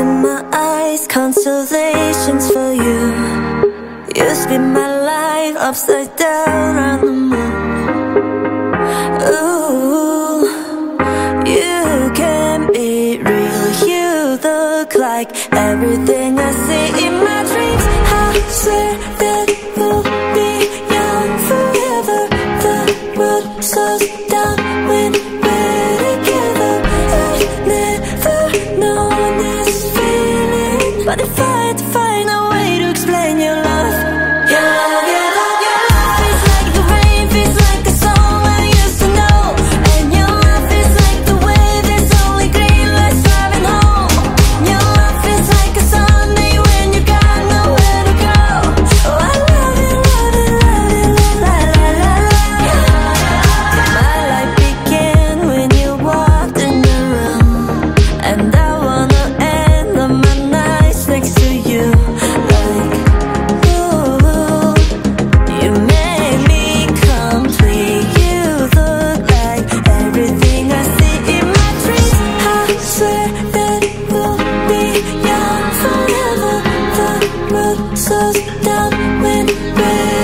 in my eyes, constellations for you. You spin my life upside down on the moon. Ooh, you can be real. You look like everything I see in my dreams. I swear that we'll be young forever. The world slows down. but the fire. slows down when it rains.